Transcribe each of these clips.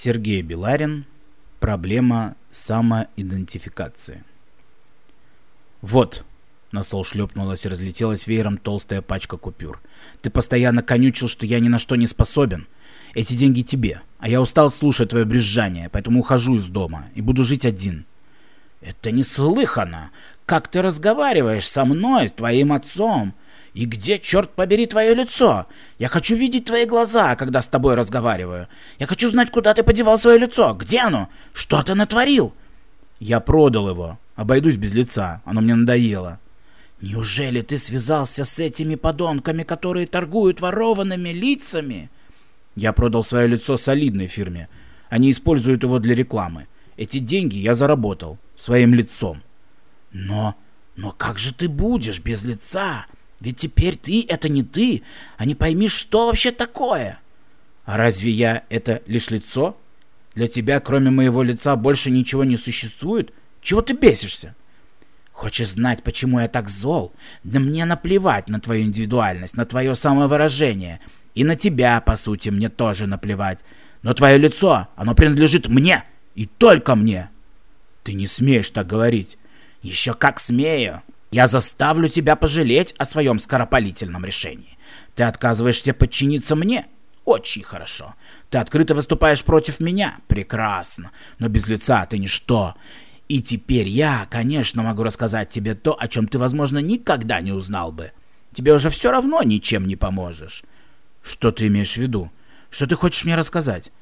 Сергей Беларин. Проблема самоидентификации. Вот, на стол шлепнулась и разлетелась веером толстая пачка купюр. Ты постоянно конючил, что я ни на что не способен. Эти деньги тебе, а я устал слушать твое брюзжание, поэтому ухожу из дома и буду жить один. Это неслыханно! Как ты разговариваешь со мной, твоим отцом? И где, черт побери, твое лицо? Я хочу видеть твои глаза, когда с тобой разговариваю. Я хочу знать, куда ты подевал свое лицо. Где оно? Что ты натворил? Я продал его. Обойдусь без лица. Оно мне надоело. Неужели ты связался с этими подонками, которые торгуют ворованными лицами? Я продал свое лицо солидной фирме. Они используют его для рекламы. Эти деньги я заработал своим лицом. Но, но как же ты будешь без лица? Ведь теперь ты — это не ты, а не пойми, что вообще такое. А разве я — это лишь лицо? Для тебя, кроме моего лица, больше ничего не существует? Чего ты бесишься? Хочешь знать, почему я так зол? Да мне наплевать на твою индивидуальность, на твое самовыражение. И на тебя, по сути, мне тоже наплевать. Но твое лицо, оно принадлежит мне. И только мне. Ты не смеешь так говорить. Еще как смею. Я заставлю тебя пожалеть о своем скоропалительном решении. Ты отказываешься подчиниться мне? Очень хорошо. Ты открыто выступаешь против меня? Прекрасно. Но без лица ты ничто. И теперь я, конечно, могу рассказать тебе то, о чем ты, возможно, никогда не узнал бы. Тебе уже все равно ничем не поможешь. Что ты имеешь в виду? Что ты хочешь мне рассказать?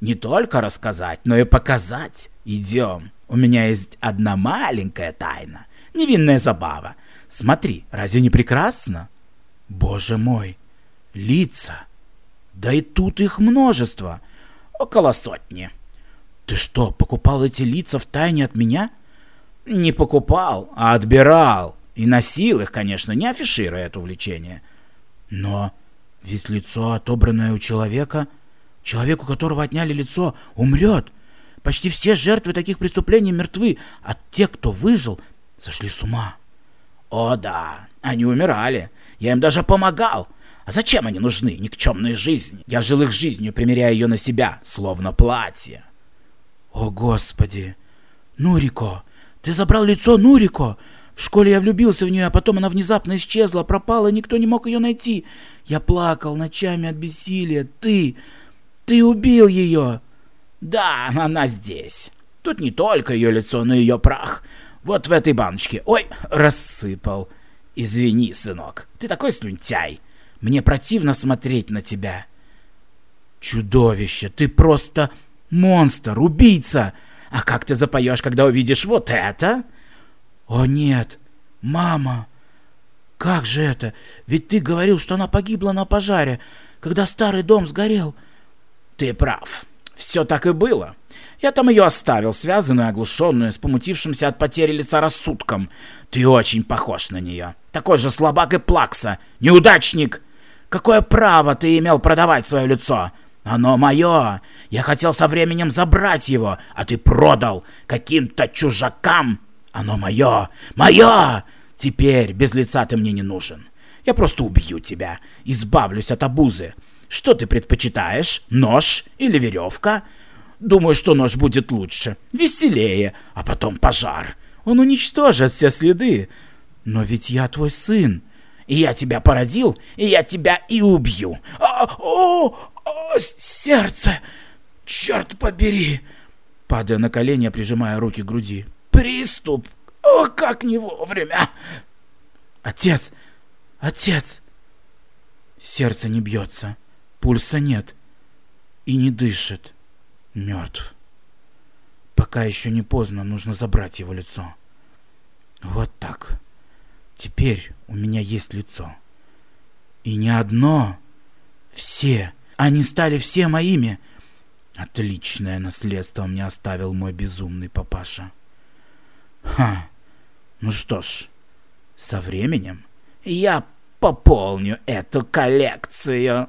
Не только рассказать, но и показать. Идем. У меня есть одна маленькая тайна. Невинная забава. Смотри, разве не прекрасно? Боже мой, лица. Да и тут их множество. Около сотни. Ты что, покупал эти лица в тайне от меня? Не покупал, а отбирал. И носил их, конечно, не афишируя это увлечение. Но ведь лицо, отобранное у человека, человеку, которого отняли лицо, умрет. Почти все жертвы таких преступлений мертвы, а те, кто выжил, сошли с ума. О да, они умирали. Я им даже помогал. А зачем они нужны, никчемной жизни? Я жил их жизнью, примеряя ее на себя, словно платье. О, Господи! Нурико! Ты забрал лицо Нурико! В школе я влюбился в нее, а потом она внезапно исчезла, пропала, никто не мог ее найти. Я плакал ночами от бессилия. Ты... ты убил ее!» «Да, она здесь. Тут не только ее лицо, но и ее прах. Вот в этой баночке. Ой, рассыпал. Извини, сынок, ты такой слюнтяй. Мне противно смотреть на тебя». «Чудовище, ты просто монстр, убийца! А как ты запоешь, когда увидишь вот это?» «О нет, мама! Как же это? Ведь ты говорил, что она погибла на пожаре, когда старый дом сгорел». «Ты прав. Все так и было. Я там ее оставил, связанную, оглушенную, с помутившимся от потери лица рассудком. Ты очень похож на нее. Такой же слабак и плакса. Неудачник! Какое право ты имел продавать свое лицо? Оно мое. Я хотел со временем забрать его, а ты продал каким-то чужакам. Оно мое. Мое! Теперь без лица ты мне не нужен. Я просто убью тебя, избавлюсь от обузы. Что ты предпочитаешь? Нож или веревка? Думаю, что нож будет лучше, веселее, а потом пожар. Он уничтожит все следы. Но ведь я твой сын. И я тебя породил, и я тебя и убью. А, о, о, сердце! Черт побери! Падая на колени, прижимая руки к груди. Приступ! О, как не вовремя! Отец! Отец! Сердце не бьется. Пульса нет и не дышит. Мертв. Пока еще не поздно, нужно забрать его лицо. Вот так. Теперь у меня есть лицо. И не одно. Все. Они стали все моими. Отличное наследство мне оставил мой безумный папаша. Ха. Ну что ж, со временем я пополню эту коллекцию.